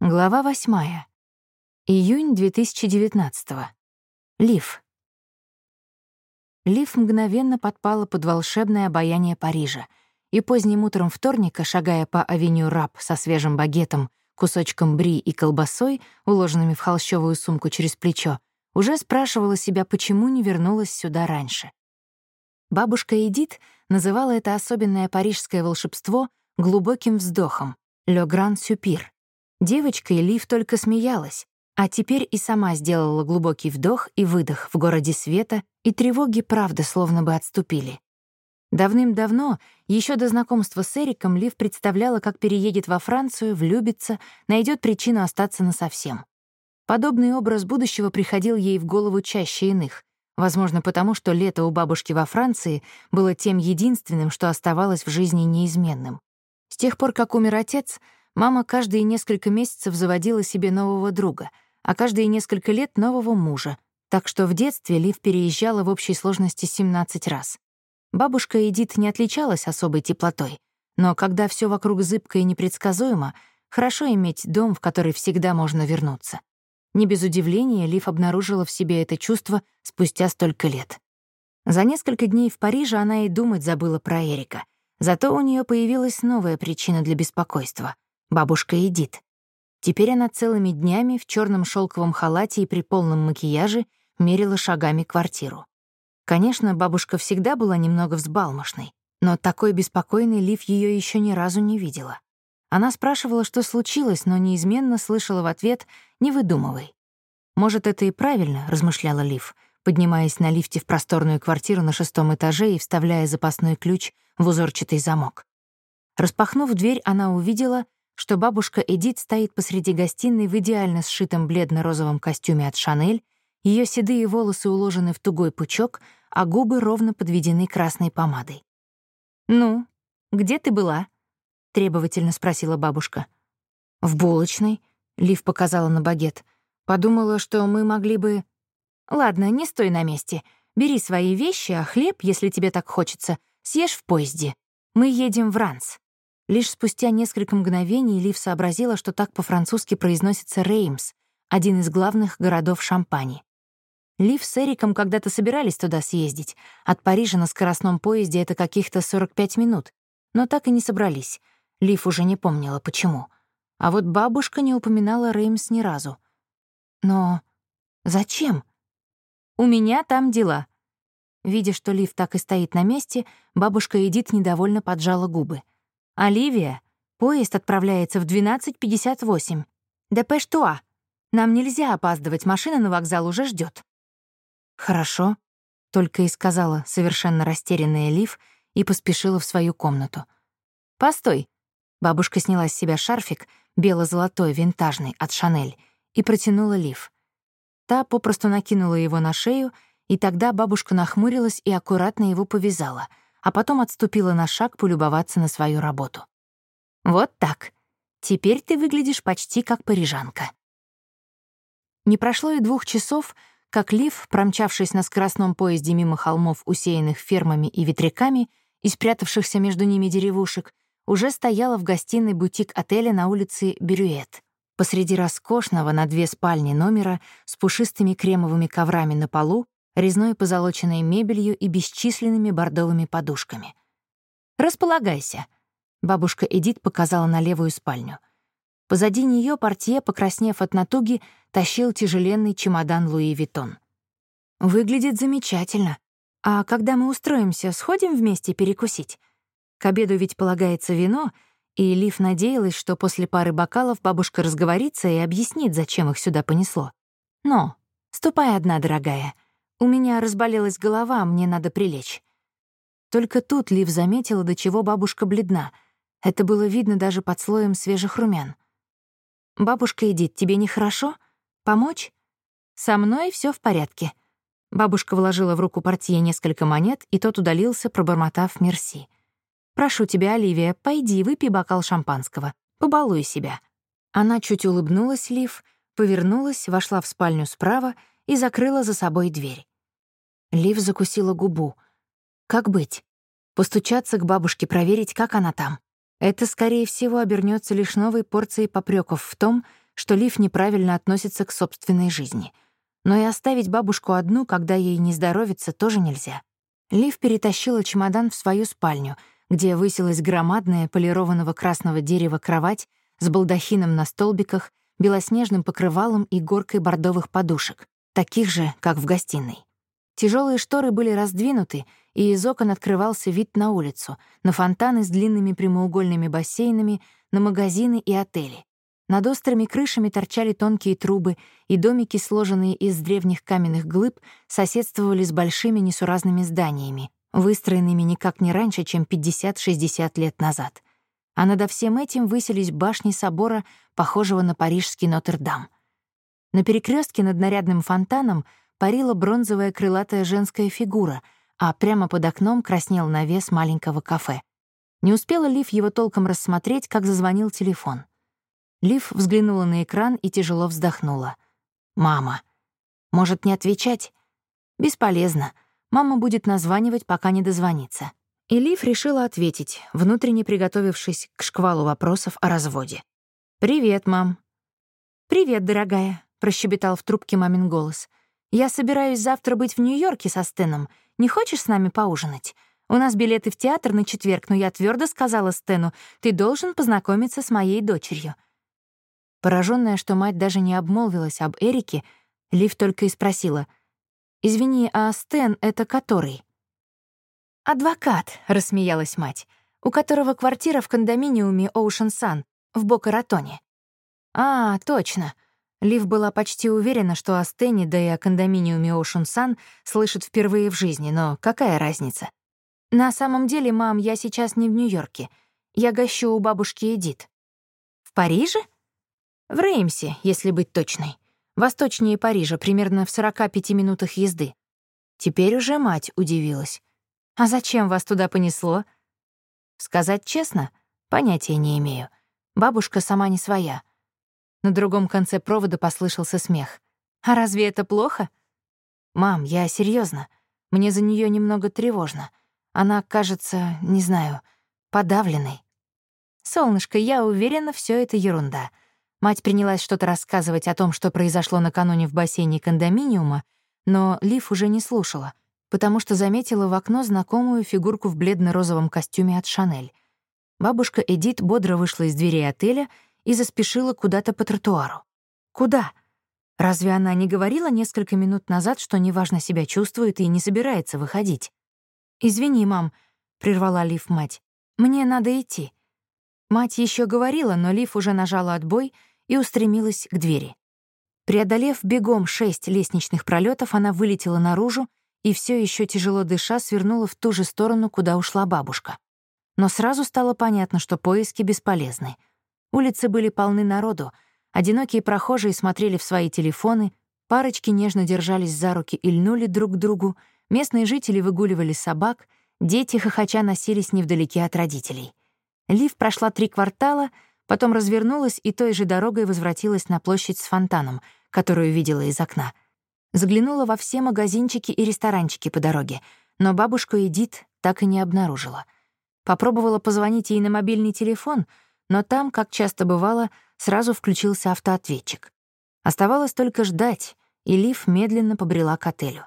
Глава восьмая. Июнь 2019. Лив. Лив мгновенно подпала под волшебное обаяние Парижа, и поздним утром вторника, шагая по авеню Раб со свежим багетом, кусочком бри и колбасой, уложенными в холщовую сумку через плечо, уже спрашивала себя, почему не вернулась сюда раньше. Бабушка Эдит называла это особенное парижское волшебство глубоким вздохом — «Le Grand Supir», Девочкой Лив только смеялась, а теперь и сама сделала глубокий вдох и выдох в городе света, и тревоги, правда, словно бы отступили. Давным-давно, еще до знакомства с Эриком, Лив представляла, как переедет во Францию, влюбится, найдет причину остаться насовсем. Подобный образ будущего приходил ей в голову чаще иных, возможно, потому что лето у бабушки во Франции было тем единственным, что оставалось в жизни неизменным. С тех пор, как умер отец, Мама каждые несколько месяцев заводила себе нового друга, а каждые несколько лет — нового мужа. Так что в детстве Лив переезжала в общей сложности 17 раз. Бабушка Эдит не отличалась особой теплотой, но когда все вокруг зыбко и непредсказуемо, хорошо иметь дом, в который всегда можно вернуться. Не без удивления Лив обнаружила в себе это чувство спустя столько лет. За несколько дней в Париже она и думать забыла про Эрика. Зато у нее появилась новая причина для беспокойства — бабушка Эдит. Теперь она целыми днями в черном шелковом халате и при полном макияже мерила шагами квартиру. Конечно, бабушка всегда была немного взбалмошной, но такой беспокойный Лив ее еще ни разу не видела. Она спрашивала, что случилось, но неизменно слышала в ответ «не выдумывай». «Может, это и правильно», — размышляла Лив, поднимаясь на лифте в просторную квартиру на шестом этаже и вставляя запасной ключ в узорчатый замок. Распахнув дверь, она увидела — что бабушка Эдит стоит посреди гостиной в идеально сшитом бледно-розовом костюме от Шанель, ее седые волосы уложены в тугой пучок, а губы ровно подведены красной помадой. «Ну, где ты была?» — требовательно спросила бабушка. «В булочной», — Лив показала на багет. «Подумала, что мы могли бы...» «Ладно, не стой на месте. Бери свои вещи, а хлеб, если тебе так хочется, съешь в поезде. Мы едем в Ранс». Лишь спустя несколько мгновений Лив сообразила, что так по-французски произносится Реймс, один из главных городов Шампани. Лив с Эриком когда-то собирались туда съездить. От Парижа на скоростном поезде это каких-то 45 минут. Но так и не собрались. Лив уже не помнила, почему. А вот бабушка не упоминала Реймс ни разу. Но зачем? «У меня там дела». Видя, что Лив так и стоит на месте, бабушка Эдит недовольно поджала губы. «Оливия, поезд отправляется в 12.58. Dépêche-toi. Нам нельзя опаздывать, машина на вокзал уже ждет. «Хорошо», — только и сказала совершенно растерянная Лив и поспешила в свою комнату. «Постой». Бабушка сняла с себя шарфик, бело-золотой, винтажный, от Шанель, и протянула Лив. Та попросту накинула его на шею, и тогда бабушка нахмурилась и аккуратно его повязала — а потом отступила на шаг полюбоваться на свою работу. «Вот так. Теперь ты выглядишь почти как парижанка». Не прошло и двух часов, как Лив, промчавшись на скоростном поезде мимо холмов, усеянных фермами и ветряками и спрятавшихся между ними деревушек, уже стояла в гостиной бутик-отеля на улице Бирюэт, посреди роскошного на две спальни номера с пушистыми кремовыми коврами на полу резной позолоченной мебелью и бесчисленными бордовыми подушками. «Располагайся», — бабушка Эдит показала на левую спальню. Позади нее портье, покраснев от натуги, тащил тяжеленный чемодан Louis Vuitton. «Выглядит замечательно. А когда мы устроимся, сходим вместе перекусить? К обеду ведь полагается вино, и Лив надеялась, что после пары бокалов бабушка разговорится и объяснит, зачем их сюда понесло. Но ступай одна, дорогая», у меня разболелась голова, мне надо прилечь. Только тут Лив заметила, до чего бабушка бледна. Это было видно даже под слоем свежих румян. «Бабушка Эдит, тебе нехорошо? Помочь?» «Со мной все в порядке». Бабушка вложила в руку портье несколько монет, и тот удалился, пробормотав «мерси». «Прошу тебя, Оливия, пойди, выпей бокал шампанского. Побалуй себя». Она чуть улыбнулась Лив, повернулась, вошла в спальню справа и закрыла за собой дверь. Лив закусила губу. Как быть? Постучаться к бабушке, проверить, как она там. Это, скорее всего, обернется лишь новой порцией попреков в том, что Лив неправильно относится к собственной жизни. Но и оставить бабушку одну, когда ей не здоровится, тоже нельзя. Лив перетащила чемодан в свою спальню, где высилась громадная полированного красного дерева кровать с балдахином на столбиках, белоснежным покрывалом и горкой бордовых подушек, таких же, как в гостиной. Тяжелые шторы были раздвинуты, и из окон открывался вид на улицу, на фонтаны с длинными прямоугольными бассейнами, на магазины и отели. Над острыми крышами торчали тонкие трубы, и домики, сложенные из древних каменных глыб, соседствовали с большими несуразными зданиями, выстроенными никак не раньше, чем 50-60 лет назад. А над всем этим высились башни собора, похожего на парижский Нотр-Дам. На перекрестке над нарядным фонтаном парила бронзовая крылатая женская фигура, а прямо под окном краснел навес маленького кафе. Не успела Лив его толком рассмотреть, как зазвонил телефон. Лив взглянула на экран и тяжело вздохнула. «Мама. Может, не отвечать?» «Бесполезно. Мама будет названивать, пока не дозвонится». И Лив решила ответить, внутренне приготовившись к шквалу вопросов о разводе. «Привет, мам». «Привет, дорогая», — прощебетал в трубке мамин голос. «Я собираюсь завтра быть в Нью-Йорке со Стеном. Не хочешь с нами поужинать? У нас билеты в театр на четверг, но я твердо сказала Стену, ты должен познакомиться с моей дочерью». Пораженная, что мать даже не обмолвилась об Эрике, Лив только и спросила, «Извини, а Стэн — это который?» «Адвокат», — рассмеялась мать, «у которого квартира в кондоминиуме Оушен Сан в Бока-Ратоне». «А, точно», Лив была почти уверена, что о Стэне, да и о кондоминиуме Ocean слышит впервые в жизни, но какая разница? «На самом деле, мам, я сейчас не в Нью-Йорке. Я гощу у бабушки Эдит». «В Париже?» «В Реймсе, если быть точной. Восточнее Парижа, примерно в 45 минутах езды». Теперь уже мать удивилась. «А зачем вас туда понесло?» «Сказать честно, понятия не имею. Бабушка сама не своя. На другом конце провода послышался смех. «А разве это плохо?» «Мам, я серьезно. Мне за нее немного тревожно. Она кажется, не знаю, подавленной». «Солнышко, я уверена, все это ерунда». Мать принялась что-то рассказывать о том, что произошло накануне в бассейне кондоминиума, но Лив уже не слушала, потому что заметила в окно знакомую фигурку в бледно-розовом костюме от Шанель. Бабушка Эдит бодро вышла из дверей отеля — и заспешила куда-то по тротуару. Куда? Разве она не говорила несколько минут назад, что неважно себя чувствует и не собирается выходить? «Извини, мам», — прервала Лив мать. «Мне надо идти». Мать еще говорила, но Лив уже нажала отбой и устремилась к двери. Преодолев бегом шесть лестничных пролетов, она вылетела наружу и все еще тяжело дыша свернула в ту же сторону, куда ушла бабушка. Но сразу стало понятно, что поиски бесполезны — Улицы были полны народу, одинокие прохожие смотрели в свои телефоны, парочки нежно держались за руки и льнули друг к другу, местные жители выгуливали собак, дети хохоча носились невдалеке от родителей. Лив прошла три квартала, потом развернулась и той же дорогой возвратилась на площадь с фонтаном, которую видела из окна. Заглянула во все магазинчики и ресторанчики по дороге, но бабушку Эдит так и не обнаружила. Попробовала позвонить ей на мобильный телефон — но там, как часто бывало, сразу включился автоответчик. Оставалось только ждать, и Лив медленно побрела к отелю.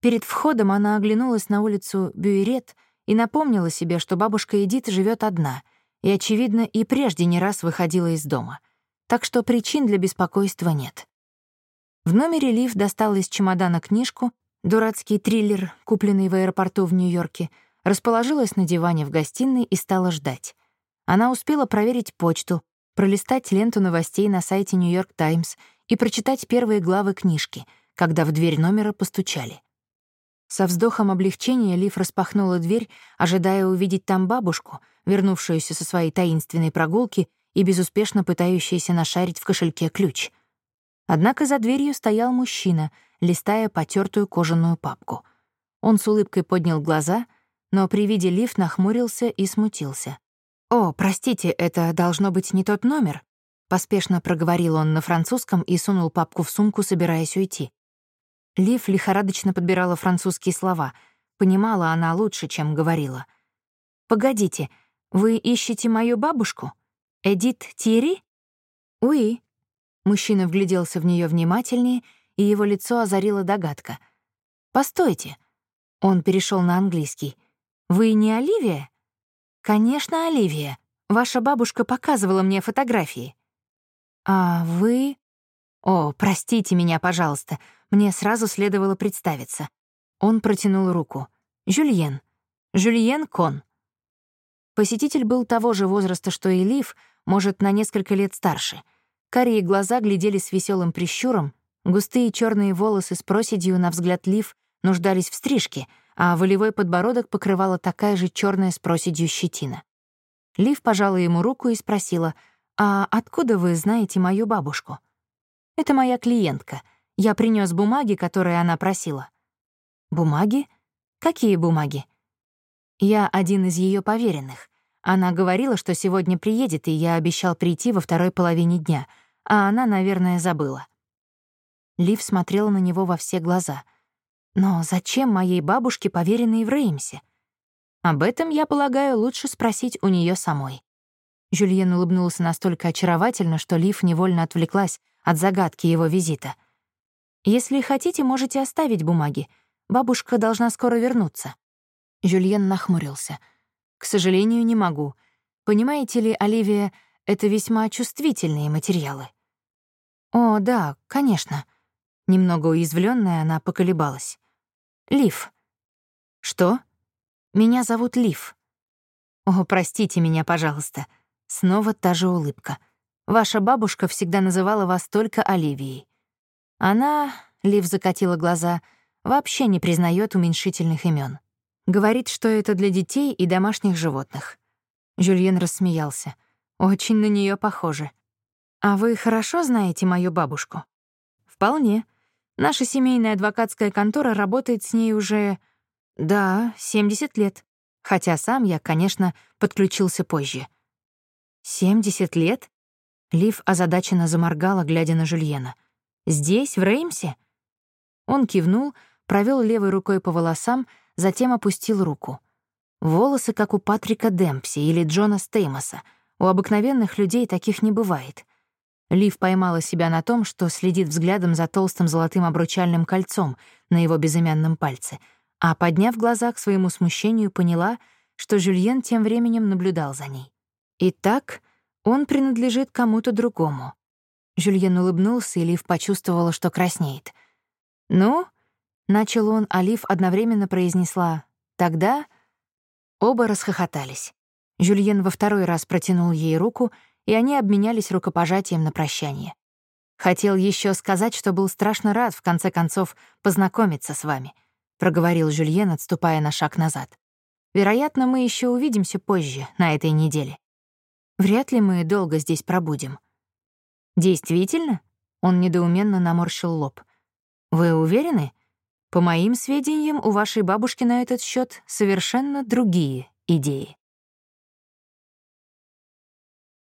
Перед входом она оглянулась на улицу Бюерет и напомнила себе, что бабушка Эдит живет одна и, очевидно, и прежде не раз выходила из дома. Так что причин для беспокойства нет. В номере Лив достала из чемодана книжку, дурацкий триллер, купленный в аэропорту в Нью-Йорке, расположилась на диване в гостиной и стала ждать. Она успела проверить почту, пролистать ленту новостей на сайте «Нью-Йорк Таймс» и прочитать первые главы книжки, когда в дверь номера постучали. Со вздохом облегчения Лив распахнула дверь, ожидая увидеть там бабушку, вернувшуюся со своей таинственной прогулки и безуспешно пытающуюся нашарить в кошельке ключ. Однако за дверью стоял мужчина, листая потертую кожаную папку. Он с улыбкой поднял глаза, но при виде Лив нахмурился и смутился. «О, простите, это должно быть не тот номер», — поспешно проговорил он на французском и сунул папку в сумку, собираясь уйти. Лив лихорадочно подбирала французские слова. Понимала она лучше, чем говорила. «Погодите, вы ищете мою бабушку? Эдит Тири?» «Уи». Мужчина вгляделся в нее внимательнее, и его лицо озарила догадка. «Постойте». Он перешел на английский. «Вы не Оливия?» «Конечно, Оливия. Ваша бабушка показывала мне фотографии». «А вы...» «О, простите меня, пожалуйста. Мне сразу следовало представиться». Он протянул руку. «Жюльен. Жюльен Кон». Посетитель был того же возраста, что и Лив, может, на несколько лет старше. Карие глаза глядели с веселым прищуром, густые черные волосы с проседью, на взгляд Лив, нуждались в стрижке, а волевой подбородок покрывала такая же черная с проседью щетина. Лив пожала ему руку и спросила, «А откуда вы знаете мою бабушку?» «Это моя клиентка. Я принес бумаги, которые она просила». «Бумаги? Какие бумаги?» «Я один из ее поверенных. Она говорила, что сегодня приедет, и я обещал прийти во второй половине дня, а она, наверное, забыла. Лив смотрела на него во все глаза. «Но зачем моей бабушке поверенные в Реймсе?» «Об этом, я полагаю, лучше спросить у нее самой». Жюльен улыбнулся настолько очаровательно, что Лив невольно отвлеклась от загадки его визита. «Если хотите, можете оставить бумаги. Бабушка должна скоро вернуться». Жюльен нахмурился — к сожалению, не могу. Понимаете ли, Оливия, это весьма чувствительные материалы. О, да, конечно. Немного уязвленная, она поколебалась. Лив. Что? Меня зовут Лив. О, простите меня, пожалуйста. Снова та же улыбка. Ваша бабушка всегда называла вас только Оливией. Она, Лив закатила глаза, вообще не признает уменьшительных имен. Говорит, что это для детей и домашних животных. Жюльен рассмеялся. Очень на нее похоже. А вы хорошо знаете мою бабушку? Вполне. Наша семейная адвокатская контора работает с ней уже... Да, 70 лет. Хотя сам я, конечно, подключился позже. 70 лет? Лив озадаченно заморгала, глядя на Жюльена. «Здесь, в Реймсе?» Он кивнул, провел левой рукой по волосам, затем опустил руку. Волосы, как у Патрика Демпси или Джона Стеймоса. У обыкновенных людей таких не бывает. Лив поймала себя на том, что следит взглядом за толстым золотым обручальным кольцом на его безымянном пальце, а, подняв глаза к своему смущению, поняла, что Жюльен тем временем наблюдал за ней. Итак, он принадлежит кому-то другому. Жюльен улыбнулся, и Лив почувствовала, что краснеет. «Ну, Начал он, а Лив одновременно произнесла «Тогда...» Оба расхохотались. Жюльен во второй раз протянул ей руку, и они обменялись рукопожатием на прощание. «Хотел еще сказать, что был страшно рад, в конце концов, познакомиться с вами», — проговорил Жюльен, отступая на шаг назад. «Вероятно, мы еще увидимся позже, на этой неделе. Вряд ли мы долго здесь пробудем». «Действительно?» — он недоуменно наморщил лоб. «Вы уверены?» По моим сведениям, у вашей бабушки на этот счет совершенно другие идеи.